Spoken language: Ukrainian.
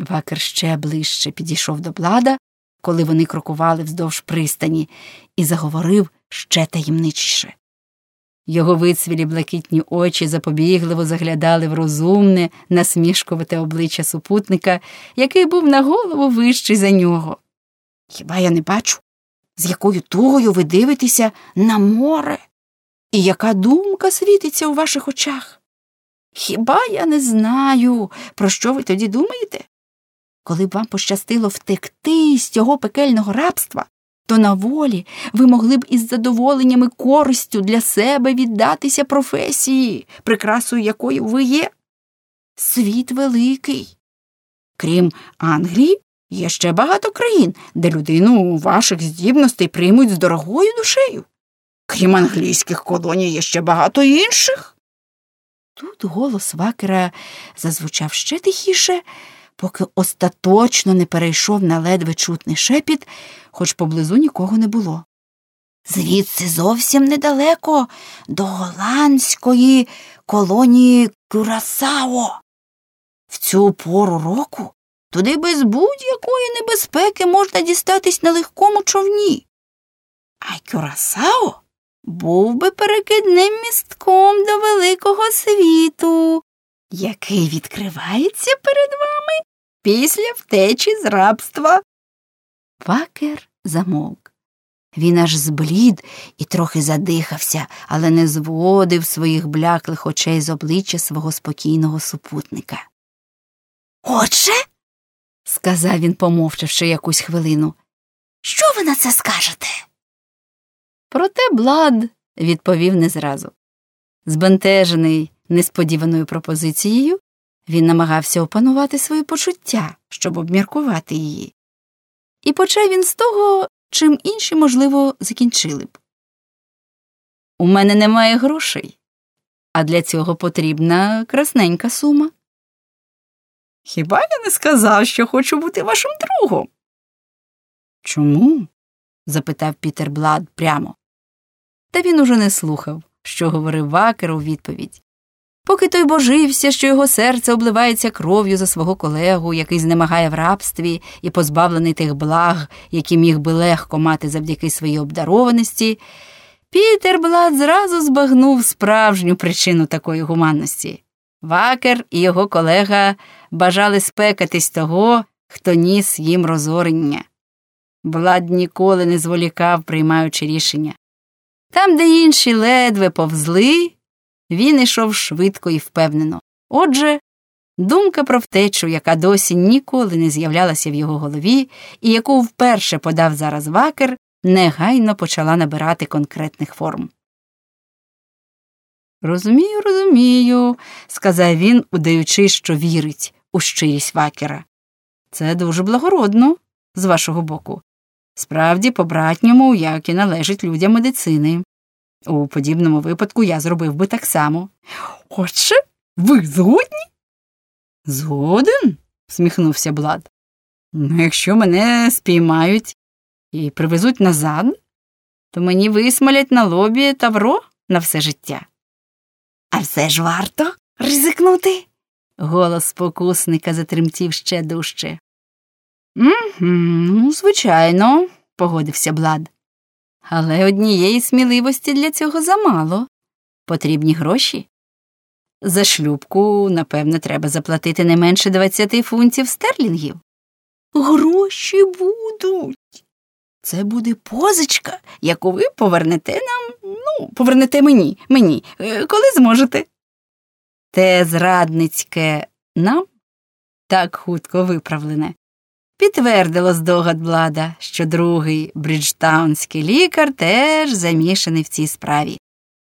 Вакер ще ближче підійшов до блада, коли вони крокували вздовж пристані, і заговорив ще таємничіше. Його вицвілі блакитні очі запобігливо заглядали в розумне, насмішкувате обличчя супутника, який був на голову вищий за нього. Хіба я не бачу, з якою тугою ви дивитеся на море? І яка думка світиться у ваших очах? Хіба я не знаю, про що ви тоді думаєте? Коли б вам пощастило втекти з цього пекельного рабства, то на волі ви могли б із задоволенням і користю для себе віддатися професії, прикрасою якої ви є. Світ великий. Крім Англії, є ще багато країн, де людину ваших здібностей приймуть з дорогою душею. Крім англійських колоній, є ще багато інших. Тут голос Вакера зазвучав ще тихіше поки остаточно не перейшов на ледве чутний шепіт, хоч поблизу нікого не було. Звідси зовсім недалеко до голландської колонії Кюрасао. В цю пору року туди без будь-якої небезпеки можна дістатись на легкому човні. А Кюрасао був би перекидним містком до великого світу, який відкривається перед вами після втечі з рабства. Вакер замовк. Він аж зблід і трохи задихався, але не зводив своїх бляклих очей з обличчя свого спокійного супутника. Отже, сказав він, помовчавши якусь хвилину, що ви на це скажете? Проте Блад відповів не зразу. Збентежений несподіваною пропозицією, він намагався опанувати свої почуття, щоб обміркувати її. І почав він з того, чим інші, можливо, закінчили б. У мене немає грошей, а для цього потрібна красненька сума. Хіба я не сказав, що хочу бути вашим другом? Чому? запитав Пітер Блад прямо. Та він уже не слухав, що говорив Вакер у відповідь. Поки той божився, що його серце обливається кров'ю за свого колегу, який знемагає в рабстві і позбавлений тих благ, які міг би легко мати завдяки своїй обдарованості, Пітер Блад зразу збагнув справжню причину такої гуманності. Вакер і його колега бажали спекатись того, хто ніс їм розорення. Блад ніколи не зволікав, приймаючи рішення. Там, де інші ледве повзли, він ішов швидко і впевнено. Отже, думка про втечу, яка досі ніколи не з'являлася в його голові, і яку вперше подав зараз вакер, негайно почала набирати конкретних форм. Розумію, розумію, сказав він, удаючи, що вірить у щирість вакера. Це дуже благородно з вашого боку. Справді, по братньому, як і належить людям медицини. У подібному випадку я зробив би так само. Отже, ви згодні? Згоден? сміхнувся Блад. Ну, якщо мене спіймають і привезуть назад, то мені висмалять на лобі тавро на все життя. А все ж варто ризикнути. Голос спокусника затремтів ще дужче. «Угу, Звичайно, погодився Блад. Але однієї сміливості для цього замало. Потрібні гроші. За шлюбку, напевне, треба заплатити не менше 20 фунтів стерлінгів. Гроші будуть. Це буде позичка, яку ви повернете нам, ну, повернете мені, мені, е, коли зможете. Те зрадницьке нам так хутко виправлене, підтвердило здогад Блада, що другий бриджтаунський лікар теж замішаний в цій справі.